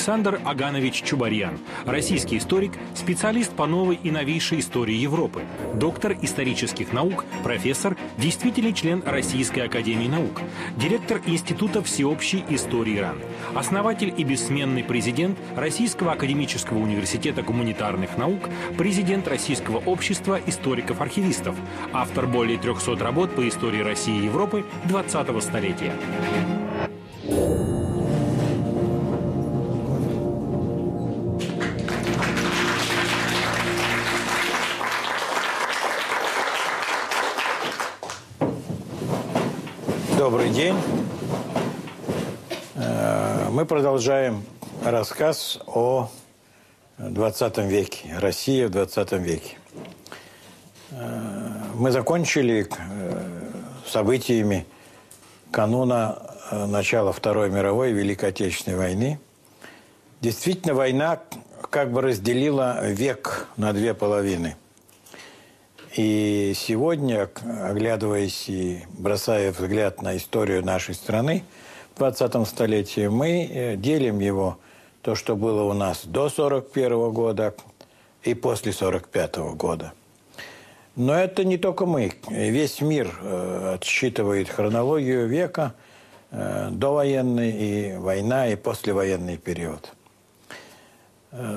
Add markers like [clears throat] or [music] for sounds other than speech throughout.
Александр Аганович Чубарьян, российский историк, специалист по новой и новейшей истории Европы, доктор исторических наук, профессор, действительный член Российской Академии Наук, директор Института всеобщей истории РАН, основатель и бессменный президент Российского академического университета гуманитарных наук, президент Российского общества историков-архивистов, автор более 300 работ по истории России и Европы 20-го столетия. День. Э, мы продолжаем рассказ о 20 веке, России в 20 веке. Э, мы закончили э, событиями кануна начала Второй мировой Великой Отечественной войны. Действительно, война как бы разделила век на две половины. И сегодня, оглядываясь и бросая взгляд на историю нашей страны в 20 столетии, мы э, делим его, то, что было у нас до 41 года и после 45 года. Но это не только мы. Весь мир э, отсчитывает хронологию века, э, довоенный и война, и послевоенный период.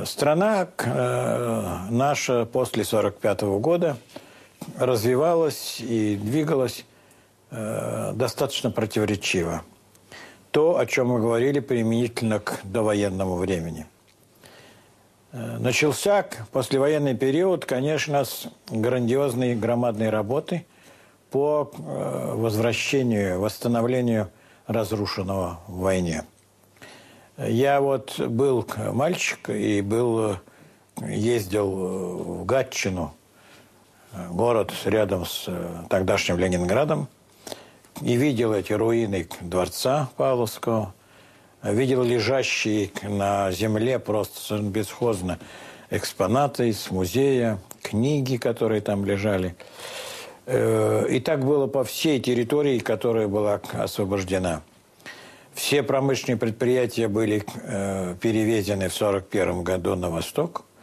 Страна наша после 45 года – развивалась и двигалась э, достаточно противоречиво. То, о чем мы говорили применительно к довоенному времени. Э, начался послевоенный период, конечно, с грандиозной громадной работы по э, возвращению, восстановлению разрушенного в войне. Я вот был мальчик и был, ездил в Гатчину – город рядом с э, тогдашним Ленинградом, и видел эти руины дворца Павловского, видел лежащие на земле просто бесхозно экспонаты из музея, книги, которые там лежали. Э, и так было по всей территории, которая была освобождена. Все промышленные предприятия были э, перевезены в 1941 году на восток –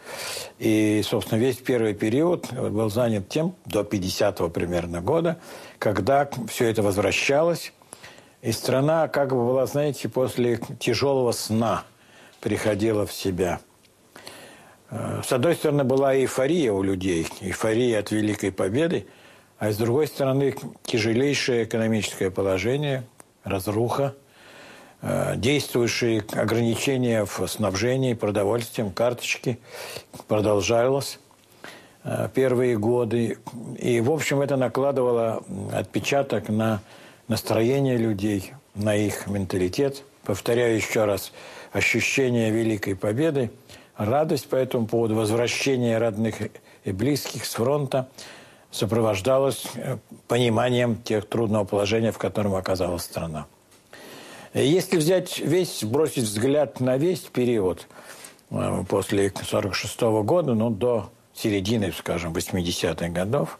и, собственно, весь первый период был занят тем, до 50-го примерно года, когда все это возвращалось, и страна как бы была, знаете, после тяжелого сна приходила в себя. Э, с одной стороны, была эйфория у людей, эйфория от Великой Победы, а с другой стороны, тяжелейшее экономическое положение, разруха, действующие ограничения в снабжении продовольствием, карточки продолжалось э, первые годы. И, в общем, это накладывало отпечаток на настроение людей, на их менталитет. Повторяю еще раз, ощущение великой победы, радость по этому поводу, возвращение родных и близких с фронта сопровождалось э, пониманием тех трудного положения, в котором оказалась страна. Если взять весь, бросить взгляд на весь период э, после 1946 года, ну, до середины, скажем, 80-х годов,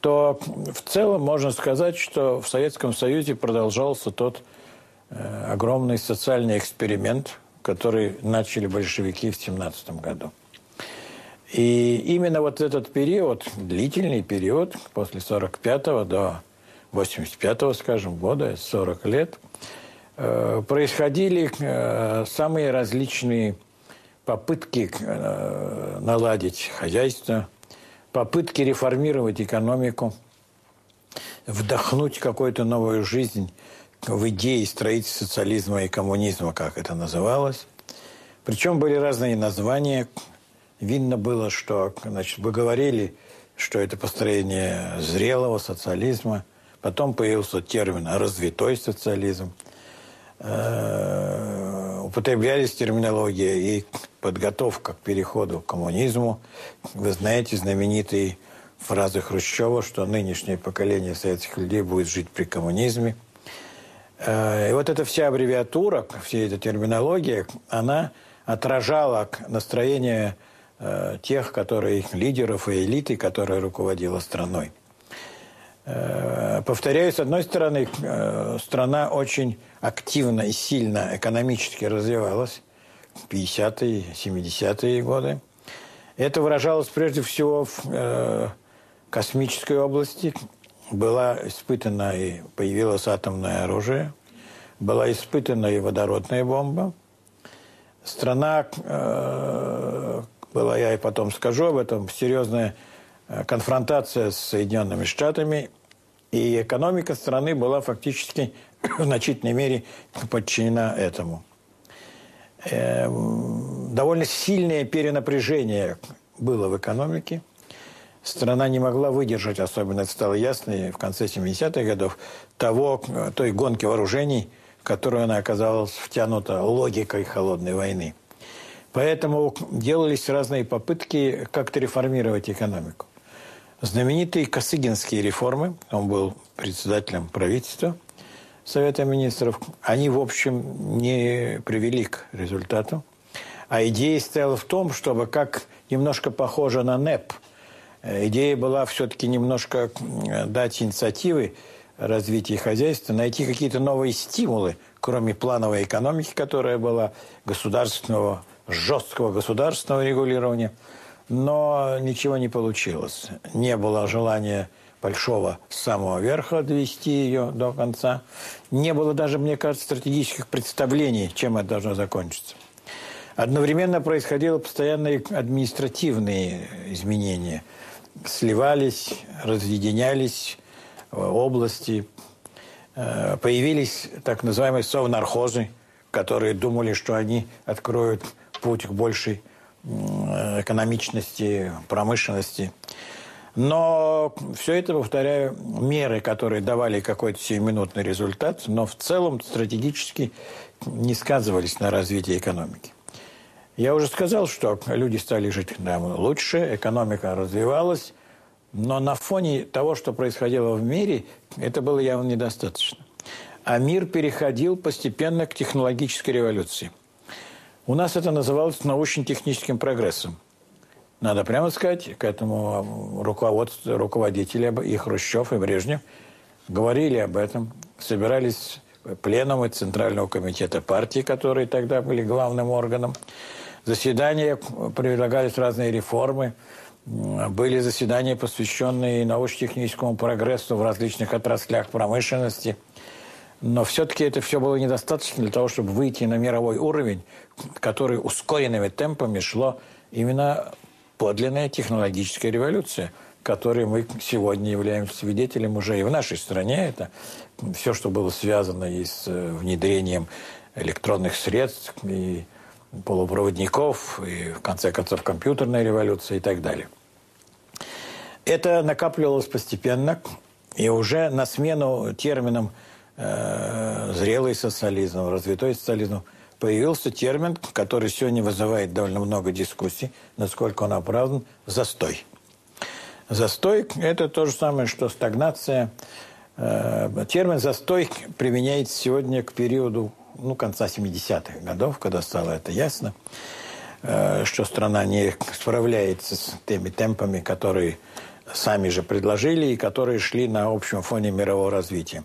то в целом можно сказать, что в Советском Союзе продолжался тот э, огромный социальный эксперимент, который начали большевики в 17 году. И именно вот этот период, длительный период, после 45 до 85 скажем, года, 40 лет – происходили э, самые различные попытки э, наладить хозяйство, попытки реформировать экономику, вдохнуть какую-то новую жизнь в идеи строительства социализма и коммунизма, как это называлось. Причем были разные названия. Видно было, что значит, вы говорили, что это построение зрелого социализма. Потом появился термин «развитой социализм». Э, употреблялись терминология и подготовка к переходу к коммунизму. Вы знаете знаменитые фразы Хрущева, что нынешнее поколение советских людей будет жить при коммунизме. Э, и вот эта вся аббревиатура, вся эта терминология, она отражала настроение э, тех, которые лидеров и элиты, которая руководила страной. Повторяю, с одной стороны, страна очень активно и сильно экономически развивалась. 50-е, 70-е годы. Это выражалось прежде всего в э, космической области. Была испытана и появилось атомное оружие. Была испытана и водородная бомба. Страна, э, была, я и потом скажу об этом, серьезная э, конфронтация с Соединенными Штатами. И экономика страны была фактически [clears throat] в значительной мере подчинена этому. Эм, довольно сильное перенапряжение было в экономике. Страна не могла выдержать, особенно это стало ясно в конце 70-х годов, того, той гонки вооружений, в которую она оказалась втянута логикой холодной войны. Поэтому делались разные попытки как-то реформировать экономику. Знаменитые Косыгинские реформы, он был председателем правительства – Совета министров, они, в общем, не привели к результату. А идея стояла в том, чтобы, как немножко похоже на НЭП, э, идея была все-таки немножко дать инициативы развития хозяйства, найти какие-то новые стимулы, кроме плановой экономики, которая была государственного, жесткого государственного регулирования. Но ничего не получилось. Не было желания большого самого верха довести ее до конца. Не было даже, мне кажется, стратегических представлений, чем это должно закончиться. Одновременно происходило постоянные административные изменения. Сливались, разъединялись э, области. Э, появились так называемые совнархозы, которые думали, что они откроют путь к большей экономичности, промышленности. Но все это, повторяю, меры, которые давали какой-то сиюминутный результат, но в целом стратегически не сказывались на развитии экономики. Я уже сказал, что люди стали жить да, лучше, экономика развивалась, но на фоне того, что происходило в мире, это было явно недостаточно. А мир переходил постепенно к технологической революции. У нас это называлось научно-техническим прогрессом – надо прямо сказать, к этому руководству, руководители и Хрущев, и Брежнев говорили об этом, собирались пленумы Центрального комитета партии, которые тогда были главным органом. Заседания, предлагались разные реформы, были заседания, посвященные научно-техническому прогрессу в различных отраслях промышленности. Но все-таки это все было недостаточно для того, чтобы выйти на мировой уровень, который ускоренными темпами шло именно подлинная технологическая революция, которой мы сегодня являемся свидетелем уже и в нашей стране. Это все, что было связано и с э, внедрением электронных средств, и полупроводников, и, в конце концов, компьютерная революция и так далее. Это накапливалось постепенно, и уже на смену терминам э, «зрелый социализм», «развитой социализм» появился термин, который сегодня вызывает довольно много дискуссий, насколько он оправдан – застой. Застой – это то же самое, что стагнация. Э, термин «застой» применяется сегодня к периоду ну, конца 70-х годов, когда стало это ясно, э, что страна не справляется с теми темпами, которые сами же предложили и которые шли на общем фоне мирового развития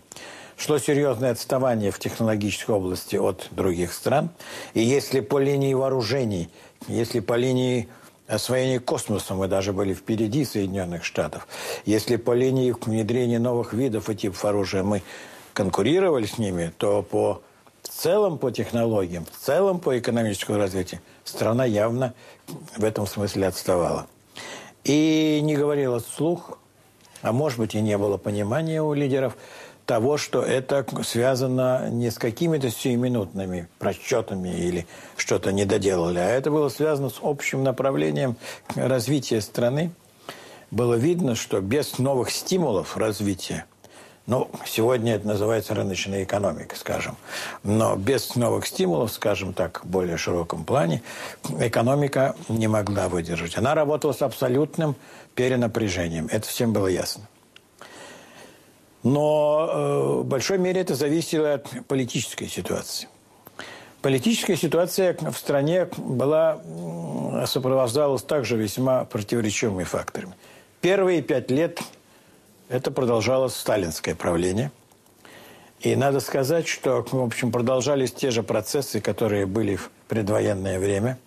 шло серьезное отставание в технологической области от других стран. И если по линии вооружений, если по линии освоения космоса мы даже были впереди Соединенных Штатов, если по линии внедрения новых видов и типов оружия мы конкурировали с ними, то по в целом по технологиям, в целом по экономическому развитию страна явно в этом смысле отставала. И не говорила вслух, а может быть и не было понимания у лидеров – того, что это связано не с какими-то сиюминутными просчетами или что-то не доделали, а это было связано с общим направлением развития страны. Было видно, что без новых стимулов развития, ну, сегодня это называется рыночная экономика, скажем, но без новых стимулов, скажем так, в более широком плане, экономика не могла выдержать. Она работала с абсолютным перенапряжением. Это всем было ясно. Но э, в большой мере это зависело от политической ситуации. Политическая ситуация в стране была, сопровождалась также весьма противоречивыми факторами. Первые пять лет это продолжалось сталинское правление. И надо сказать, что, в общем, продолжались те же процессы, которые были в предвоенное время.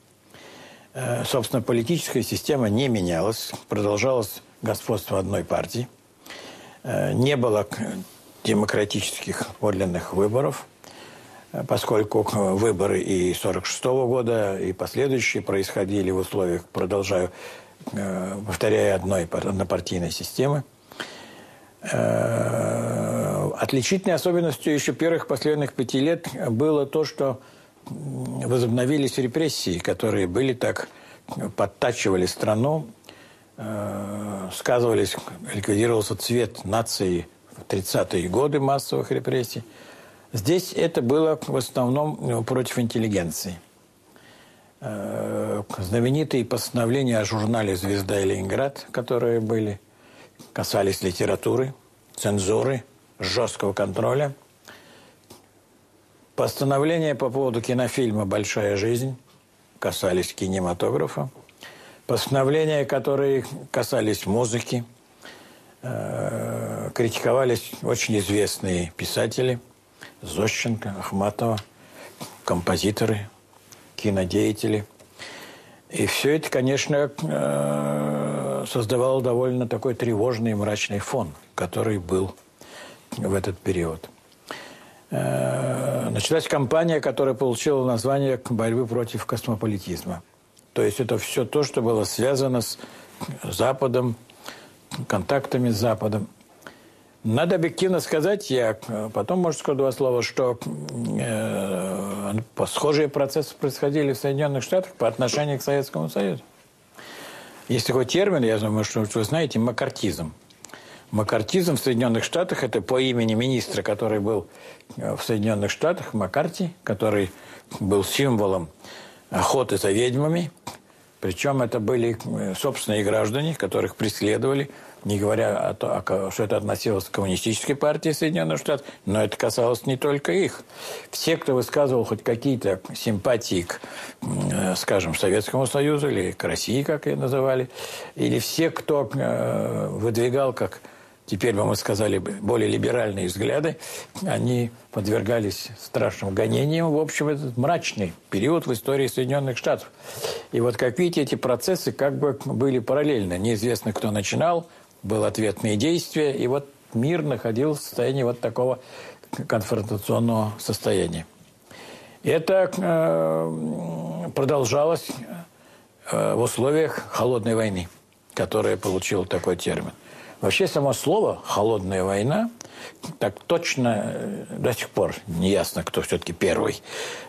Э, собственно, политическая система не менялась, продолжалось господство одной партии. Э, не было демократических подлинных выборов, э, поскольку выборы и 1946 года, и последующие происходили в условиях, продолжаю, повторяя, одной однопартийной системы. Отличительной особенностью еще первых последних пяти лет было то, что возобновились репрессии, которые были так, подтачивали страну, э, сказывались, ликвидировался цвет нации в 30-е годы массовых репрессий. Здесь это было в основном э, против интеллигенции. Э, знаменитые постановления о журнале «Звезда» и «Ленинград», которые были, касались литературы, цензуры, жесткого контроля – Постановления по поводу кинофильма «Большая жизнь» касались кинематографа. Постановления, которые касались музыки, э, критиковались очень известные писатели Зощенко, Ахматова, композиторы, кинодеятели. И все это, конечно, э, создавало довольно такой тревожный и мрачный фон, который был в этот период – Э, началась кампания, которая получила название борьбы против космополитизма. То есть это все то, что было связано с Западом, контактами с Западом. Надо объективно сказать, я потом, может, скажу два слова, что э, схожие процессы происходили в Соединенных Штатах по отношению к Советскому Союзу. Есть такой термин, я думаю, что вы знаете, макартизм. Маккартизм в Соединенных Штатах – это по имени министра, который был э, в Соединенных Штатах, Маккарти, который был символом охоты за ведьмами. Причем это были э, собственные граждане, которых преследовали, не говоря о том, что это относилось к коммунистической партии Соединенных Штатов, но это касалось не только их. Все, кто высказывал хоть какие-то симпатии к, э, скажем, Советскому Союзу или к России, как ее называли, или все, кто выдвигал как теперь бы мы сказали более либеральные взгляды, они подвергались страшным гонениям. В общем, этот мрачный период в истории Соединенных Штатов. И вот, как видите, эти процессы как бы были параллельно. Неизвестно, кто начинал, был ответные действия, и вот мир находился в состоянии вот такого конфронтационного состояния. Это э, продолжалось э, в условиях холодной войны, которая получила такой термин. Вообще само слово «холодная война» так точно э, до сих пор не ясно, кто все-таки первый.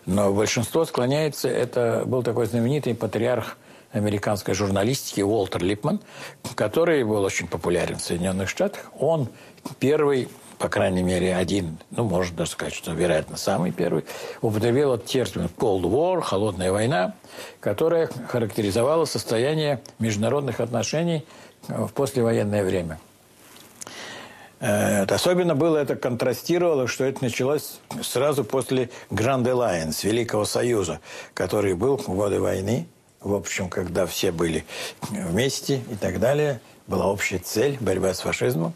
Но большинство склоняется, это был такой знаменитый патриарх американской журналистики Уолтер Липман, который был очень популярен в Соединенных Штатах. Он первый по крайней мере, один, ну, можно даже сказать, что, вероятно, самый первый, употребил этот термин Cold War, холодная война, которая характеризовала состояние международных отношений в послевоенное время. Э, особенно было это контрастировало, что это началось сразу после Grand Alliance, Великого Союза, который был в годы войны, в общем, когда все были вместе и так далее. Была общая цель – борьба с фашизмом.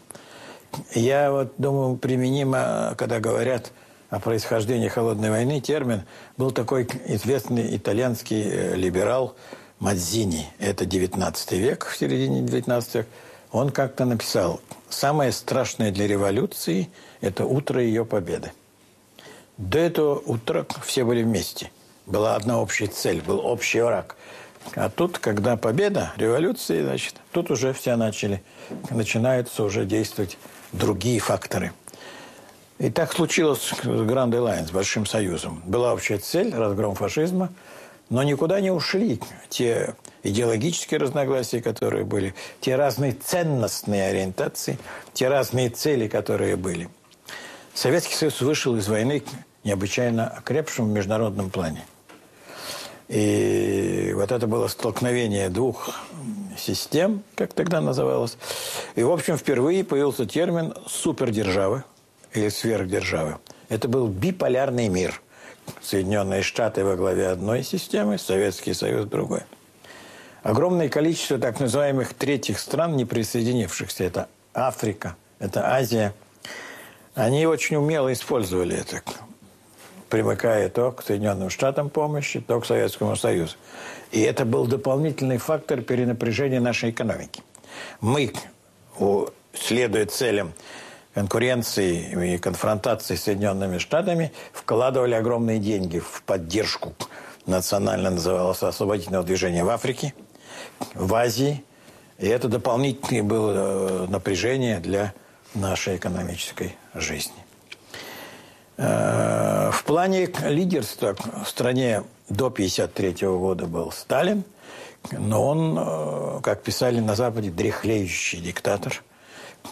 Я вот думаю, применимо, когда говорят о происхождении холодной войны, термин был такой известный итальянский э, либерал Мадзини. Это 19 век, в середине 19 века. Он как-то написал, самое страшное для революции – это утро ее победы. До этого утра все были вместе. Была одна общая цель, был общий враг. А тут, когда победа, революции, значит, тут уже все начали, начинаются уже действовать другие факторы. И так случилось с Grand Alliance, Большим Союзом. Была общая цель – разгром фашизма – но никуда не ушли те идеологические разногласия, которые были, те разные ценностные ориентации, те разные цели, которые были. Советский Союз вышел из войны необычайно окрепшим в международном плане. И вот это было столкновение двух систем, как тогда называлось. И, в общем, впервые появился термин супердержавы или сверхдержавы. Это был биполярный мир – Соединенные Штаты во главе одной системы, Советский Союз другой. Огромное количество так называемых третьих стран, не присоединившихся, это Африка, это Азия, они очень умело использовали это примыкая то к Соединенным Штатам помощи, то к Советскому Союзу. И это был дополнительный фактор перенапряжения нашей экономики. Мы, следуя целям конкуренции и конфронтации с Соединенными Штатами, вкладывали огромные деньги в поддержку национально называлось освободительного движения в Африке, в Азии. И это дополнительное было э, напряжение для нашей экономической жизни. Э, в плане лидерства в стране до 1953 года был Сталин, но он, э, как писали на Западе, дряхлеющий диктатор.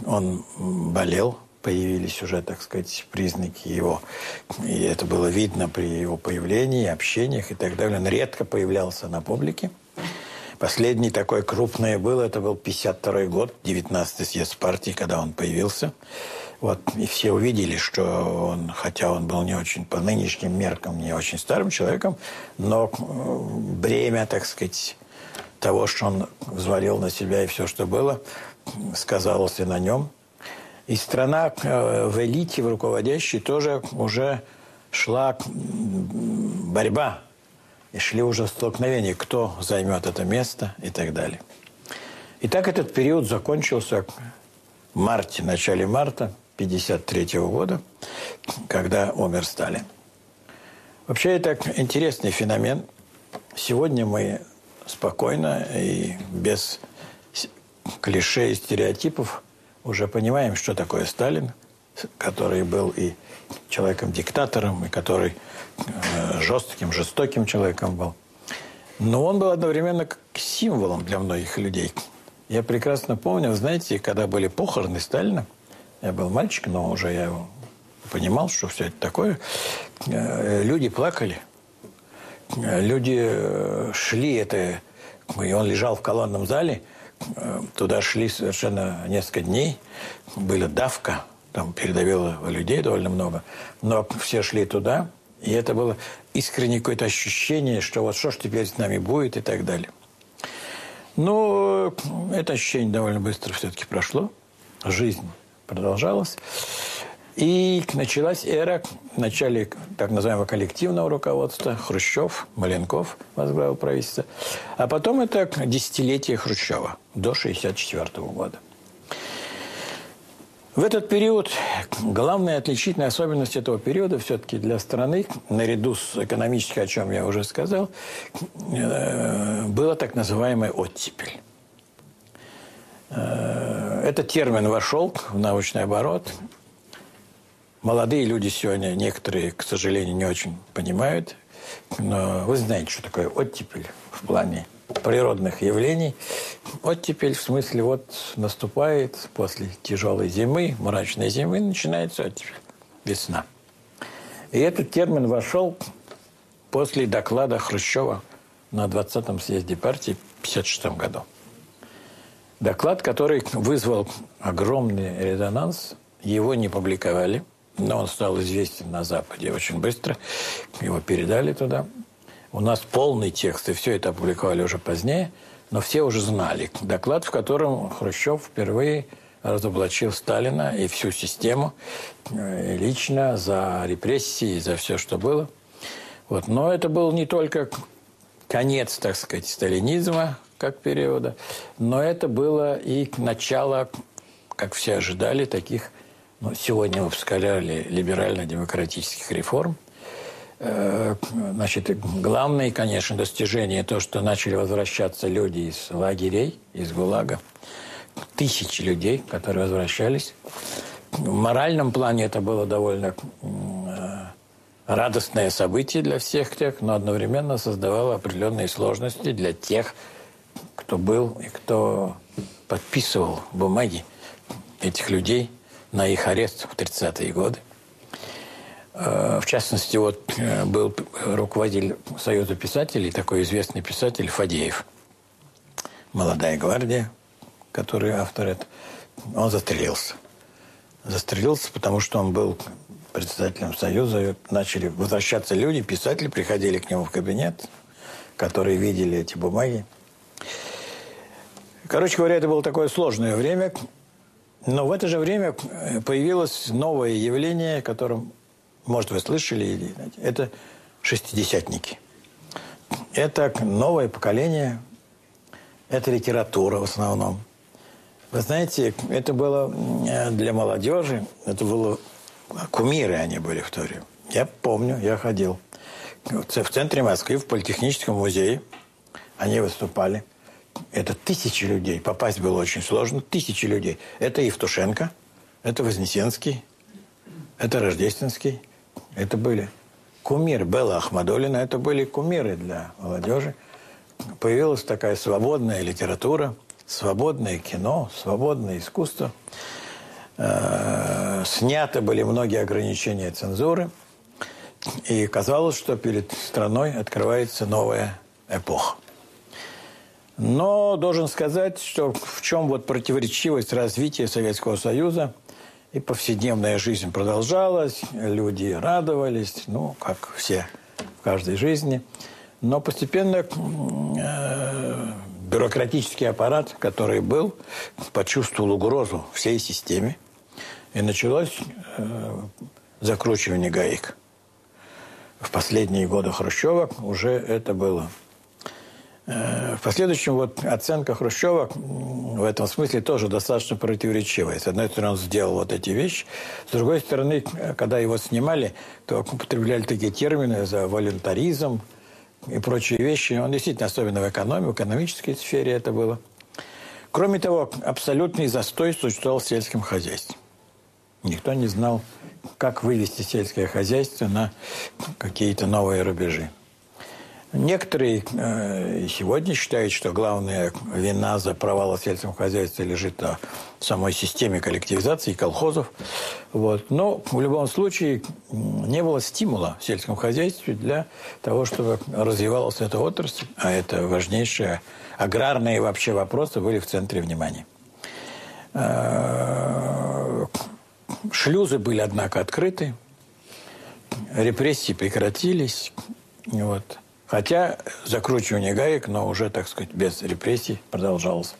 Он болел, появились уже, так сказать, признаки его. И это было видно при его появлении, общениях и так далее. Он редко появлялся на публике. Последний такой крупный был, это был 52 год, 19-й съезд партии, когда он появился. Вот, и все увидели, что он, хотя он был не очень по нынешним меркам, не очень старым человеком, но э, бремя, так сказать, того, что он взвалил на себя и все, что было, сказалось и на нем. И страна э, в элите, в руководящей тоже уже шла борьба. И шли уже столкновения, кто займет это место и так далее. И так этот период закончился в марте, начале марта 1953 года, когда умер Сталин. Вообще это интересный феномен. Сегодня мы спокойно и без клише и стереотипов уже понимаем, что такое Сталин, который был и человеком-диктатором, и который э, жестким, жестоким человеком был. Но он был одновременно символом для многих людей. Я прекрасно помню, знаете, когда были похороны Сталина, я был мальчик, но уже я понимал, что все это такое, э, люди плакали, люди э, шли, это, и он лежал в колонном зале – Э, туда шли совершенно несколько дней. Была давка, там передавило людей довольно много. Но все шли туда, и это было искреннее какое-то ощущение, что вот что ж теперь с нами будет и так далее. Но это ощущение довольно быстро все-таки прошло. Жизнь продолжалась. И началась эра в начале так называемого коллективного руководства. Хрущев, Маленков возглавил правительство. А потом это десятилетие Хрущева до 1964 года. В этот период главная отличительная особенность этого периода все-таки для страны, наряду с экономической, о чем я уже сказал, э, была так называемая оттепель. Э, этот термин вошел в научный оборот Молодые люди сегодня, некоторые, к сожалению, не очень понимают. Но вы знаете, что такое оттепель в плане природных явлений. Оттепель в смысле вот наступает после тяжелой зимы, мрачной зимы, начинается оттепель, весна. И этот термин вошел после доклада Хрущева на 20-м съезде партии в 1956 году. Доклад, который вызвал огромный резонанс, его не публиковали – но он стал известен на Западе очень быстро. Его передали туда. У нас полный текст, и все это опубликовали уже позднее. Но все уже знали. Доклад, в котором Хрущев впервые разоблачил Сталина и всю систему э, лично за репрессии, за все, что было. Вот. Но это был не только конец, так сказать, сталинизма как периода, но это было и начало, как все ожидали, таких ну, сегодня мы сказали либерально-демократических реформ. Э, значит, главное, конечно, достижение то, что начали возвращаться люди из лагерей, из ГУЛАГа. Тысячи людей, которые возвращались. В моральном плане это было довольно э, радостное событие для всех тех, но одновременно создавало определенные сложности для тех, кто был и кто подписывал бумаги этих людей – на их арест в 30-е годы. Э, в частности, вот э, был руководитель Союза писателей, такой известный писатель Фадеев. «Молодая гвардия», который автор это, он застрелился. Застрелился, потому что он был председателем Союза. Начали возвращаться люди, писатели приходили к нему в кабинет, которые видели эти бумаги. Короче говоря, это было такое сложное время, но в это же время э, появилось новое явление, которым может, вы слышали, это шестидесятники. Это новое поколение, это литература в основном. Вы знаете, это было для молодежи, это было кумиры они были в то время. Я помню, я ходил. В центре Москвы, в Политехническом музее. Они выступали. Это тысячи людей. Попасть было очень сложно. Тысячи людей. Это Евтушенко, это Вознесенский, это Рождественский. Это были кумиры. Белла Ахмадулина. Это были кумиры для молодежи. Появилась такая свободная литература, свободное кино, свободное искусство. Э, сняты были многие ограничения цензуры. И казалось, что перед страной открывается новая эпоха. Но должен сказать, что в чем вот противоречивость развития Советского Союза и повседневная жизнь продолжалась, люди радовались, ну, как все в каждой жизни. Но постепенно э, бюрократический аппарат, который был, почувствовал угрозу всей системе. И началось э, закручивание гаек. В последние годы Хрущева уже это было. В последующем вот оценка Хрущева в этом смысле тоже достаточно противоречивая. С одной стороны, он сделал вот эти вещи. С другой стороны, когда его снимали, то употребляли такие термины за волонтаризм и прочие вещи. Он действительно, особенно в экономике, в экономической сфере это было. Кроме того, абсолютный застой существовал в сельском хозяйстве. Никто не знал, как вывести сельское хозяйство на какие-то новые рубежи. Некоторые э, сегодня считают, что главная вина за провал в сельском хозяйстве лежит на самой системе коллективизации колхозов. Вот. Но в любом случае не было стимула в сельском хозяйстве для того, чтобы развивалась эта отрасль, а это важнейшие аграрные вообще вопросы были в центре внимания. Э, Шлюзы были, однако, открыты. Репрессии прекратились. Вот. Хотя закручивание гаек, но уже, так сказать, без репрессий продолжалось.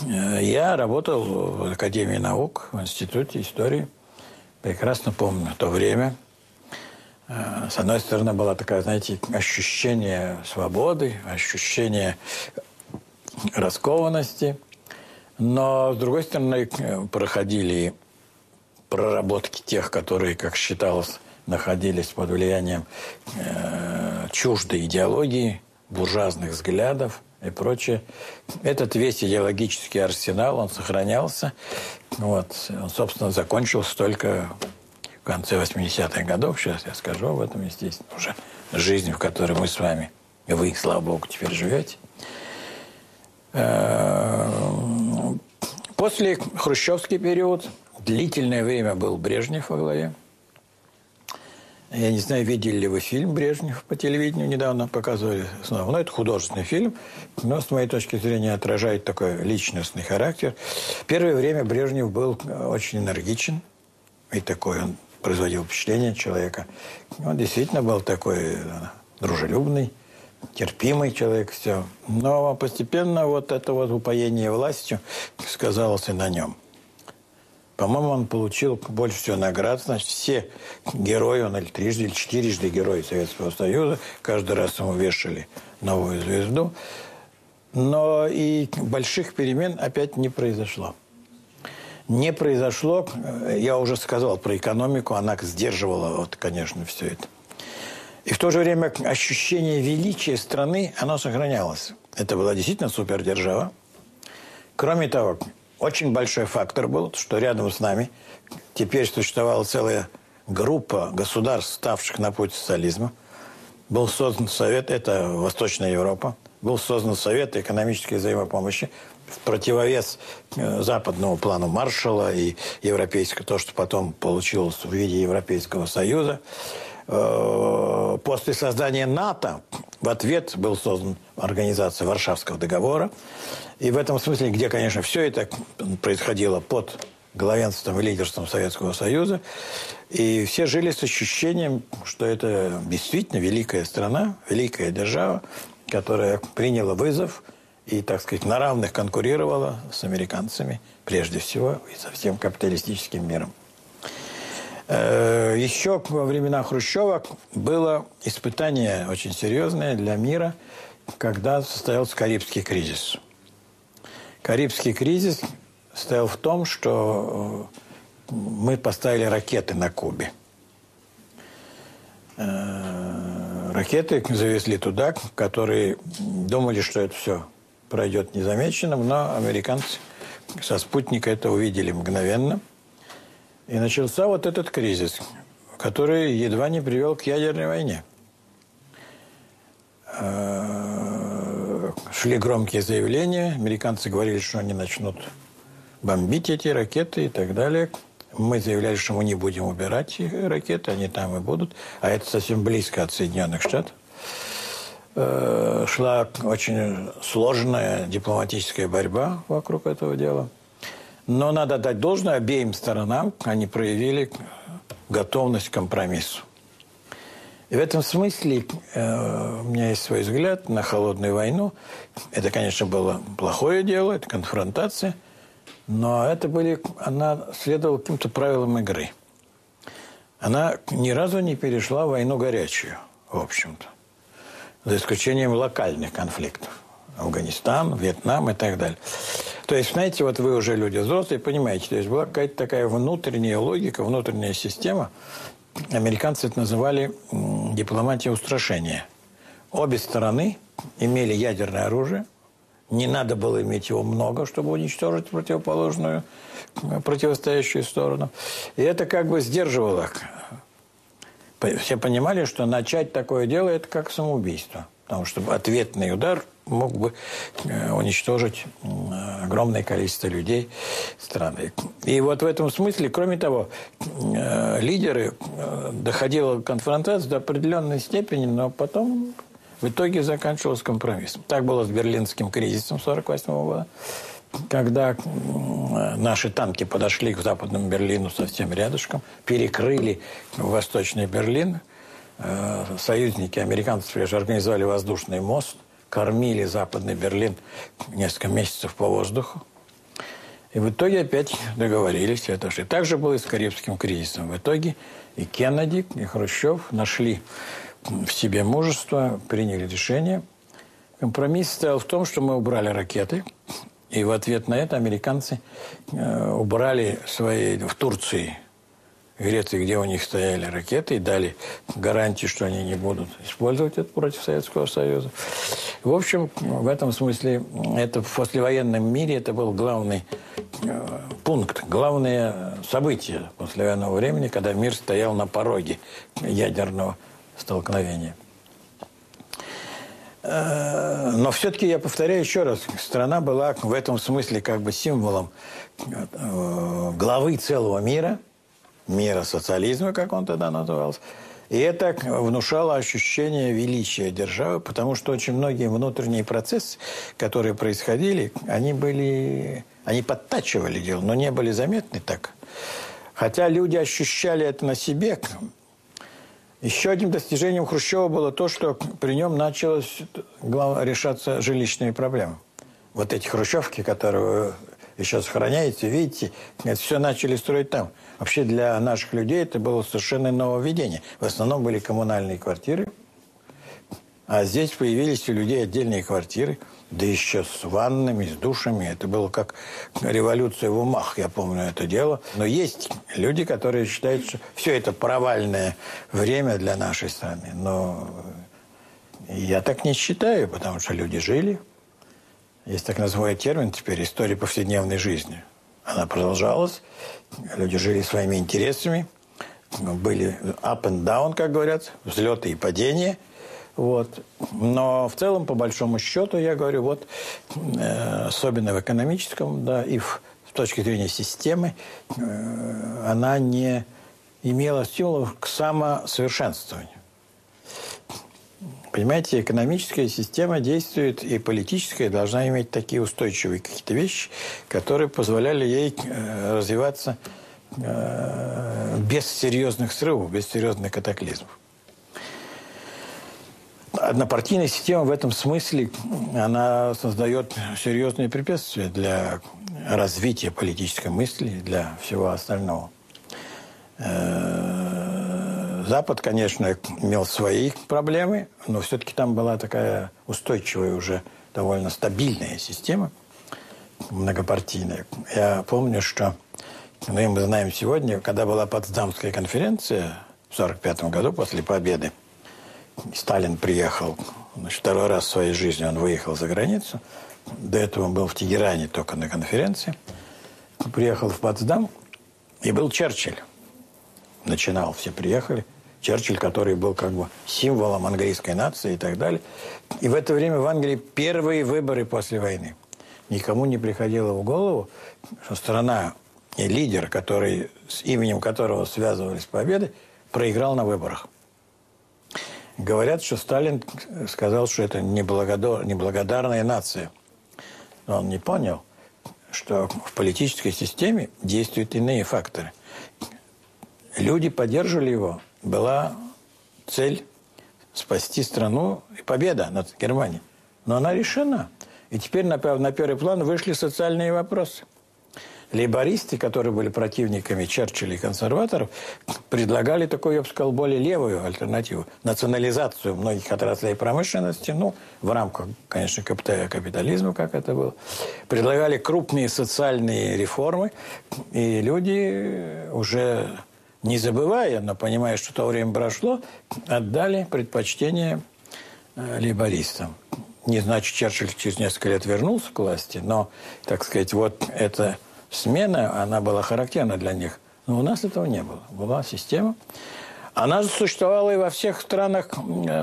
Я работал в Академии наук, в Институте истории. Прекрасно помню то время. С одной стороны, было такое, знаете, ощущение свободы, ощущение раскованности. Но, с другой стороны, проходили проработки тех, которые, как считалось, находились под влиянием э, чуждой идеологии, буржуазных взглядов и прочее. Этот весь идеологический арсенал, он сохранялся. Вот. Он, собственно, закончился только в конце 80-х годов. Сейчас я скажу об этом, естественно, уже жизнь, в которой мы с вами, вы, слава богу, теперь живете. Э, после хрущевский период – длительное время был Брежнев во главе. Я не знаю, видели ли вы фильм «Брежнев» по телевидению, недавно показывали снова. Ну, это художественный фильм, но, с моей точки зрения, отражает такой личностный характер. Первое время Брежнев был очень энергичен, и такой он производил впечатление человека. Он действительно был такой э, дружелюбный, терпимый человек, все. Но постепенно вот это вот упоение властью сказалось и на нем – по-моему, он получил больше всего наград. Значит, все герои, он или трижды, или четырежды герой Советского Союза. Каждый раз ему вешали новую звезду. Но и больших перемен опять не произошло. Не произошло, я уже сказал про экономику, она сдерживала, вот, конечно, все это. И в то же время ощущение величия страны, оно сохранялось. Это была действительно супердержава. Кроме того, очень большой фактор был, что рядом с нами теперь существовала целая группа государств, ставших на путь социализма. Был создан Совет, это Восточная Европа, был создан Совет экономической взаимопомощи в противовес э, западному плану Маршалла и европейского, то, что потом получилось в виде Европейского Союза. Э, после создания НАТО в ответ был создан организация Варшавского договора. И в этом смысле, где, конечно, все это происходило под главенством и лидерством Советского Союза, и все жили с ощущением, что это действительно великая страна, великая держава, которая приняла вызов и, так сказать, на равных конкурировала с американцами, прежде всего, и со всем капиталистическим миром. Э, еще во времена Хрущева было испытание очень серьезное для мира, когда состоялся Карибский кризис. Карибский кризис состоял в том, что э, мы поставили ракеты на Кубе. Э, ракеты завезли туда, которые думали, что это все пройдет незамеченным, но американцы со спутника это увидели мгновенно. И начался вот этот кризис, который едва не привел к ядерной войне. Э, шли громкие заявления, американцы говорили, что они начнут бомбить эти ракеты и так далее. Мы заявляли, что мы не будем убирать их ракеты, они там и будут. А это совсем близко от Соединенных Штатов. Э, шла очень сложная дипломатическая борьба вокруг этого дела. Но надо дать должное обеим сторонам. Они проявили готовность к компромиссу. И в этом смысле э, у меня есть свой взгляд на холодную войну. Это, конечно, было плохое дело, это конфронтация – но это были, она следовала каким-то правилам игры. Она ни разу не перешла в войну горячую, в общем-то. За исключением локальных конфликтов. Афганистан, Вьетнам и так далее. То есть, знаете, вот вы уже люди взрослые, понимаете, то есть была какая-то такая внутренняя логика, внутренняя система. Американцы это называли дипломатия устрашения. Обе стороны имели ядерное оружие – не надо было иметь его много, чтобы уничтожить противоположную, противостоящую сторону. И это как бы сдерживало. Все понимали, что начать такое дело – это как самоубийство. Потому что ответный удар мог бы э, уничтожить огромное количество людей страны. И вот в этом смысле, кроме того, э, лидеры э, доходило конфронтация до определенной степени, но потом в итоге заканчивалось компромиссом. Так было с Берлинским кризисом 1948 года, когда наши танки подошли к Западному Берлину совсем рядышком, перекрыли Восточный Берлин. Союзники, американцы же организовали воздушный мост, кормили Западный Берлин несколько месяцев по воздуху. И в итоге опять договорились. Это же. Так же было и с Карибским кризисом. В итоге и Кеннеди, и Хрущев нашли в себе мужество, приняли решение. Компромисс стоял в том, что мы убрали ракеты, и в ответ на это американцы э, убрали свои в Турции, Греции, где у них стояли ракеты, и дали гарантию, что они не будут использовать это против Советского Союза. В общем, в этом смысле, это в послевоенном мире это был главный э, пункт, главное событие послевоенного времени, когда мир стоял на пороге ядерного столкновения. Э, но все-таки, я повторяю еще раз, страна была в этом смысле как бы символом э, главы целого мира, мира социализма, как он тогда назывался. И это внушало ощущение величия державы, потому что очень многие внутренние процессы, которые происходили, они были, они подтачивали дело, но не были заметны так. Хотя люди ощущали это на себе, еще одним достижением Хрущева было то, что при нем началось решаться жилищные проблемы. Вот эти хрущевки, которые еще сохраняете, видите, это все начали строить там. Вообще для наших людей это было совершенно нововведение. В основном были коммунальные квартиры, а здесь появились у людей отдельные квартиры – да еще с ваннами, с душами. Это было как революция в умах, я помню это дело. Но есть люди, которые считают, что все это провальное время для нашей страны. Но я так не считаю, потому что люди жили. Есть так называемый термин теперь «история повседневной жизни». Она продолжалась. Люди жили своими интересами. Были up and down, как говорят, взлеты и падения – вот. Но в целом, по большому счету, я говорю, вот, э, особенно в экономическом, да, и в, с точки зрения системы, э, она не имела стимулов к самосовершенствованию. Понимаете, экономическая система действует, и политическая должна иметь такие устойчивые какие-то вещи, которые позволяли ей э, развиваться э, без серьезных срывов, без серьезных катаклизмов однопартийная система в этом смысле, она создает серьезные препятствия для развития политической мысли, для всего остального. Запад, конечно, имел свои проблемы, но все-таки там была такая устойчивая уже довольно стабильная система, многопартийная. Я помню, что, ну и мы знаем сегодня, когда была Потсдамская конференция в 1945 году после победы, Сталин приехал, значит, второй раз в своей жизни он выехал за границу. До этого он был в Тегеране только на конференции. Приехал в Потсдам, и был Черчилль. Начинал, все приехали. Черчилль, который был как бы символом английской нации и так далее. И в это время в Англии первые выборы после войны. Никому не приходило в голову, что страна и лидер, который, с именем которого связывались победы, проиграл на выборах. Говорят, что Сталин сказал, что это неблагодар, неблагодарная нация. Но он не понял, что в политической системе действуют иные факторы. Люди поддерживали его. Была цель спасти страну и победа над Германией. Но она решена. И теперь на, на первый план вышли социальные вопросы – лейбористы, которые были противниками Черчилля и консерваторов, предлагали такую, я бы сказал, более левую альтернативу. Национализацию многих отраслей промышленности, ну, в рамках, конечно, капитализма, как это было. Предлагали крупные социальные реформы, и люди уже не забывая, но понимая, что то время прошло, отдали предпочтение э, лейбористам. Не значит, Черчилль через несколько лет вернулся к власти, но, так сказать, вот это смена, она была характерна для них. Но у нас этого не было. Была система. Она существовала и во всех странах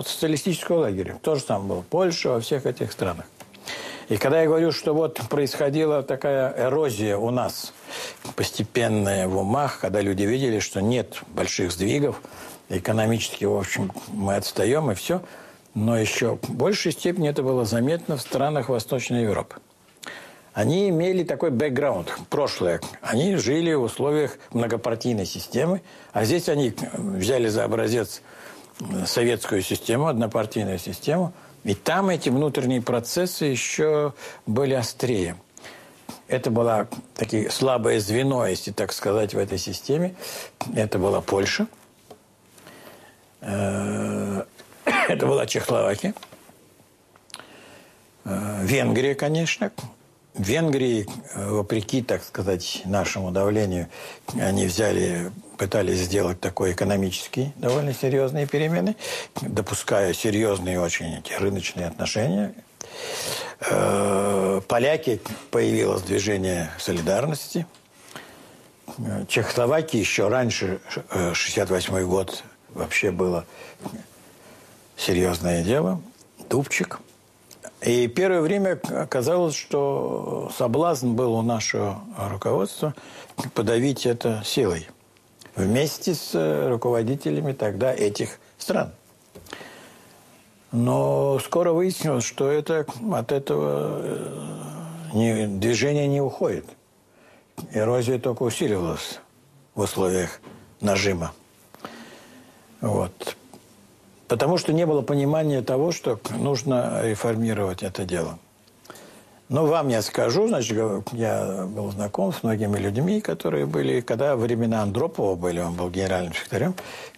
социалистического лагеря. Тоже там было. Польша, во всех этих странах. И когда я говорю, что вот происходила такая эрозия у нас, постепенная в умах, когда люди видели, что нет больших сдвигов, экономически, в общем, мы отстаем и все, но еще в большей степени это было заметно в странах Восточной Европы они имели такой бэкграунд, прошлое. Они жили в условиях многопартийной системы, а здесь они взяли за образец советскую систему, однопартийную систему, и там эти внутренние процессы еще были острее. Это было такое слабое звено, если так сказать, в этой системе. Это была Польша. Э, [coughs] это была Чехословакия. Э, Венгрия, конечно. Венгрии, э, вопреки, так сказать, нашему давлению, они взяли, пытались сделать такой экономический довольно серьезные перемены, допуская серьезные очень эти рыночные отношения. Э, поляки появилось движение солидарности. Чехословакии еще раньше, 68 э, год, вообще было серьезное дело. Дубчик – и первое время казалось, что соблазн был у нашего руководства подавить это силой вместе с руководителями тогда этих стран. Но скоро выяснилось, что это, от этого э, не, движение не уходит. Эрозия только усиливалась в условиях нажима. Вот. Потому что не было понимания того, что нужно реформировать это дело. Но вам я скажу, значит, я был знаком с многими людьми, которые были, когда времена Андропова были, он был генеральным секретарем,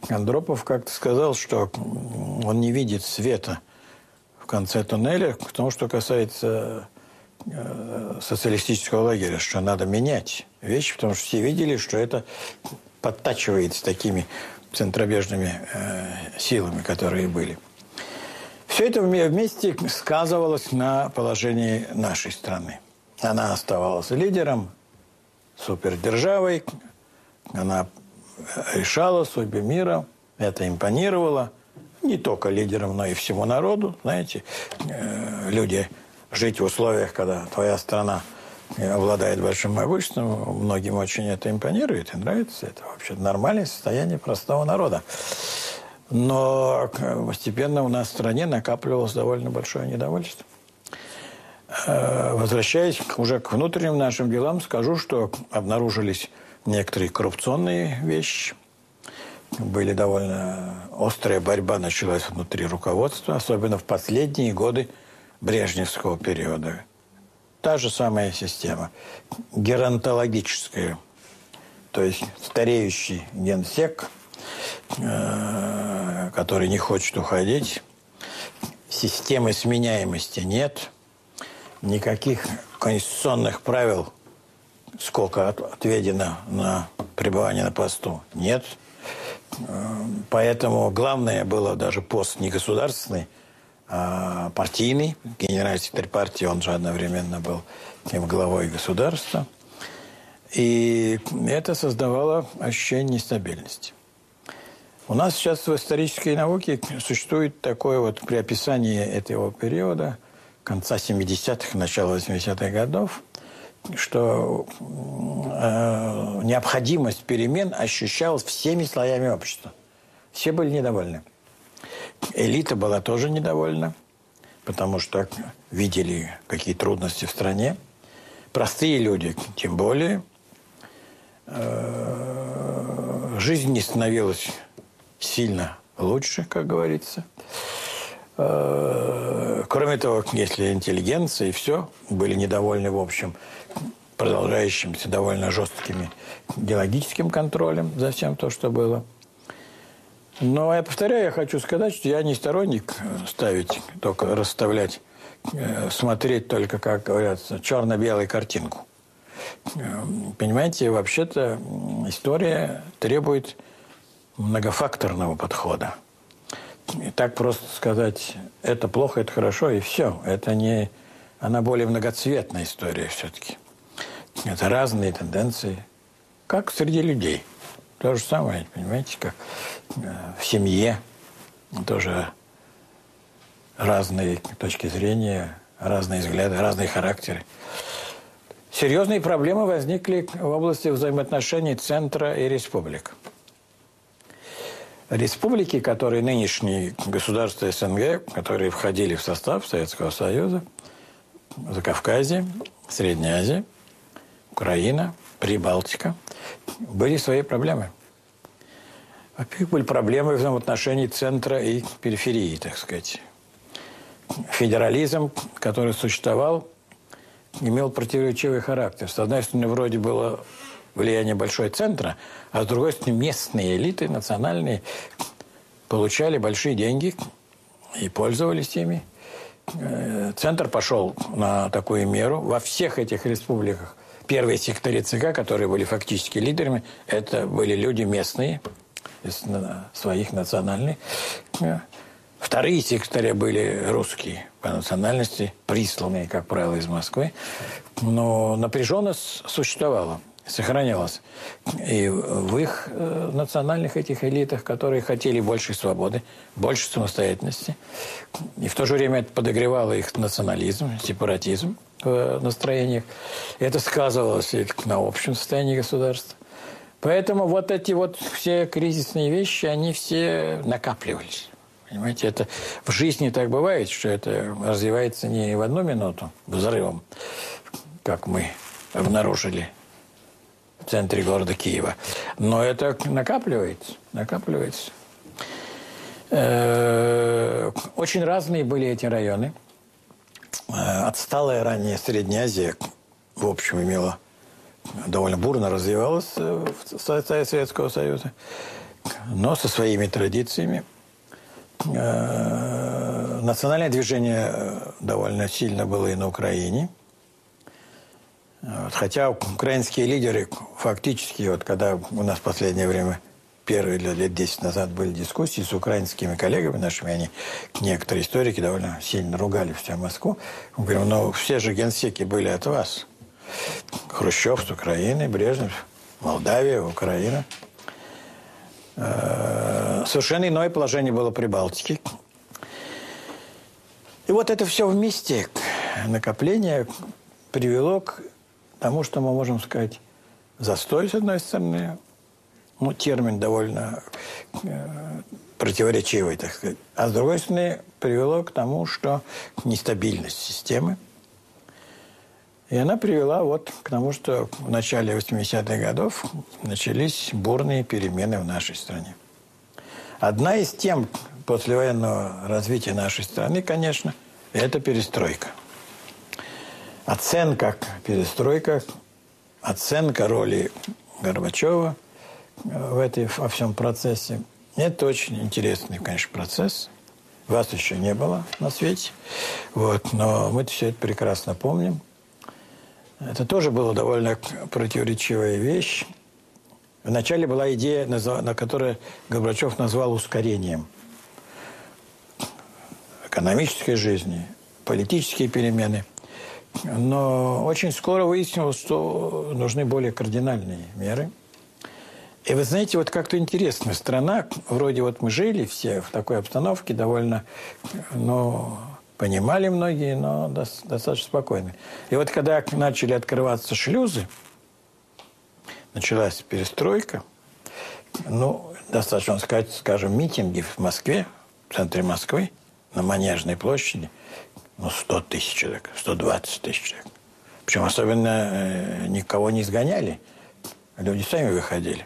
Андропов как-то сказал, что он не видит света в конце туннеля, в том, что касается э, социалистического лагеря, что надо менять вещи, потому что все видели, что это подтачивается такими центробежными э, силами, которые были. Все это вместе сказывалось на положении нашей страны. Она оставалась лидером, супердержавой, она решала судьбы мира, это импонировало не только лидерам, но и всему народу. Знаете, э, люди жить в условиях, когда твоя страна обладает большим могуществом, многим очень это импонирует и нравится. Это вообще нормальное состояние простого народа. Но постепенно у нас в стране накапливалось довольно большое недовольство. Э, возвращаясь уже к внутренним нашим делам, скажу, что обнаружились некоторые коррупционные вещи. Были довольно острая борьба началась внутри руководства, особенно в последние годы Брежневского периода Та же самая система, геронтологическая. то есть стареющий генсек, э, который не хочет уходить, системы сменяемости нет, никаких конституционных правил, сколько отведено на пребывание на посту, нет. Э, поэтому главное было даже пост не государственный, партийный. Генеральный секретарь партии, он же одновременно был главой государства. И это создавало ощущение нестабильности. У нас сейчас в исторической науке существует такое вот при описании этого периода, конца 70-х, начала 80-х годов, что э, необходимость перемен ощущалась всеми слоями общества. Все были недовольны. Элита была тоже недовольна, потому что видели, какие трудности в стране. Простые люди, тем более. Э, жизнь не становилась сильно лучше, как говорится. Э, кроме того, если интеллигенция и все были недовольны, в общем, продолжающимся довольно жесткими идеологическим контролем за всем то, что было – но я повторяю, я хочу сказать, что я не сторонник ставить, только расставлять, э, смотреть только, как говорят, черно-белую картинку. Э, понимаете, вообще-то история требует многофакторного подхода. И так просто сказать, это плохо, это хорошо, и все. Это не... Она более многоцветная история все-таки. Это разные тенденции, как среди людей – то же самое, понимаете, как э, в семье тоже разные точки зрения, разные взгляды, разные характеры. Серьезные проблемы возникли в области взаимоотношений центра и республик. Республики, которые нынешние государства СНГ, которые входили в состав Советского Союза, Закавказье, Средняя Азия, Украина, Прибалтика, были свои проблемы. Во-первых, были проблемы в взаимоотношении центра и периферии, так сказать. Федерализм, который существовал, имел противоречивый характер. С одной стороны, вроде было влияние большой центра, а с другой стороны, местные элиты, национальные, получали большие деньги и пользовались ими. Э, центр пошел на такую меру. Во всех этих республиках первые секретари ЦК, которые были фактически лидерами, это были люди местные – своих национальных. Вторые секретари были русские по национальности, присланные, как правило, из Москвы. Но напряженность существовала, сохранялась. И в их э, национальных этих элитах, которые хотели больше свободы, больше самостоятельности. И в то же время это подогревало их национализм, сепаратизм настроениях. Это сказывалось и на общем состоянии государства. Поэтому вот эти вот все кризисные вещи, они все накапливались. Понимаете, это в жизни так бывает, что это развивается не в одну минуту взрывом, как мы обнаружили в центре города Киева, но это накапливается, накапливается. Э, очень разные были эти районы. Э, отсталая ранее Средняя Азия, в общем, имела довольно бурно развивалась э, в Советского Союза, но со своими традициями. Э, национальное движение довольно сильно было и на Украине. Хотя украинские лидеры фактически, вот когда у нас в последнее время первые лет 10 назад были дискуссии с украинскими коллегами нашими, они, некоторые историки довольно сильно ругали всю Москву. Мы говорим, ну все же генсеки были от вас. Хрущев с Украины, Брежнев, Молдавия, Украина. Э, совершенно иное положение было при Балтике. И вот это все вместе, накопление, привело к тому, что мы можем сказать, застой, с одной стороны, ну, термин довольно э, противоречивый, так сказать. А с другой стороны, привело к тому, что нестабильность системы, и она привела вот к тому, что в начале 80-х годов начались бурные перемены в нашей стране. Одна из тем послевоенного развития нашей страны, конечно, это перестройка. Оценка перестройка, оценка роли Горбачева в этой, во всем процессе. Это очень интересный, конечно, процесс. Вас еще не было на свете. Вот, но мы все это прекрасно помним. Это тоже была довольно противоречивая вещь. Вначале была идея, на которую Горбачев назвал ускорением экономической жизни, политические перемены. Но очень скоро выяснилось, что нужны более кардинальные меры. И вы знаете, вот как-то интересно. Страна, вроде вот мы жили все в такой обстановке, довольно, ну, понимали многие, но достаточно спокойно. И вот когда начали открываться шлюзы, началась перестройка, ну, достаточно сказать, скажем, митинги в Москве, в центре Москвы, на Манежной площади, ну, 100 тысяч человек, 120 тысяч человек. Причем особенно э, никого не изгоняли. Люди сами выходили.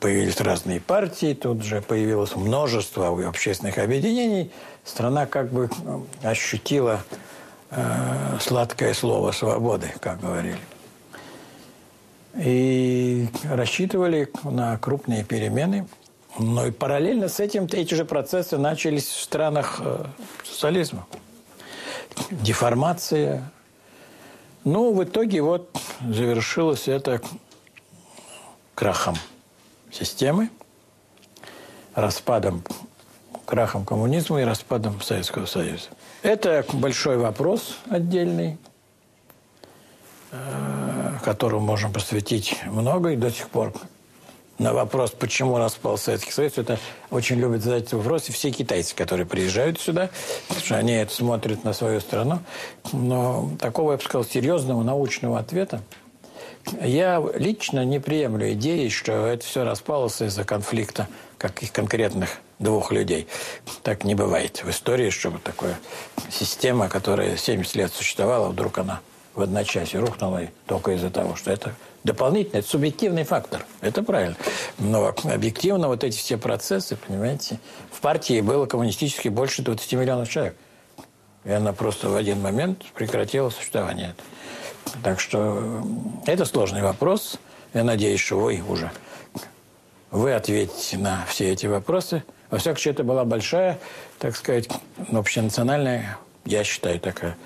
Появились разные партии, тут же появилось множество общественных объединений. Страна как бы э, ощутила э, сладкое слово свободы, как говорили. И рассчитывали на крупные перемены. Но и параллельно с этим эти же процессы начались в странах э, социализма деформация. Ну, в итоге вот завершилось это крахом системы, распадом, крахом коммунизма и распадом Советского Союза. Это большой вопрос отдельный, э, которому можем посвятить много и до сих пор на вопрос, почему распал Советский Союз, это очень любят задать вопрос все китайцы, которые приезжают сюда, потому что они это смотрят на свою страну. Но такого, я бы сказал, серьезного научного ответа я лично не приемлю идеи, что это все распалось из-за конфликта каких конкретных двух людей. Так не бывает в истории, чтобы такая система, которая 70 лет существовала, вдруг она в одночасье рухнула только из-за того, что это дополнительный, это субъективный фактор. Это правильно. Но объективно вот эти все процессы, понимаете, в партии было коммунистически больше 20 миллионов человек. И она просто в один момент прекратила существование. Так что это сложный вопрос. Я надеюсь, что вы уже вы ответите на все эти вопросы. Во всяком случае, это была большая, так сказать, общенациональная, я считаю, такая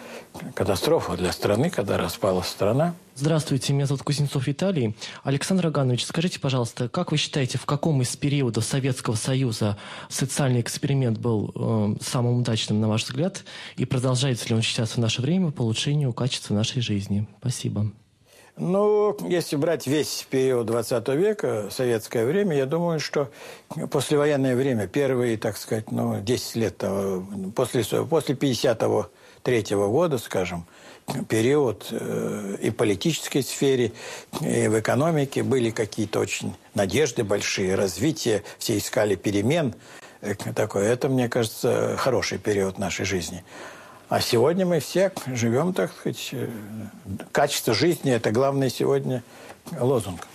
катастрофа для страны, когда распалась страна. Здравствуйте, меня зовут Кузнецов Виталий. Александр Аганович, скажите, пожалуйста, как вы считаете, в каком из периодов Советского Союза социальный эксперимент был э, самым удачным, на ваш взгляд, и продолжается ли он сейчас в наше время по улучшению качества нашей жизни? Спасибо. Ну, если брать весь период 20 века, советское время, я думаю, что послевоенное время, первые, так сказать, ну, 10 лет, после, после 50-го третьего года, скажем, период э, и в политической сфере, и в экономике были какие-то очень надежды большие, развитие, все искали перемен. Э, такое. Это, мне кажется, хороший период нашей жизни. А сегодня мы все живем, так сказать, э, качество жизни – это главный сегодня лозунг.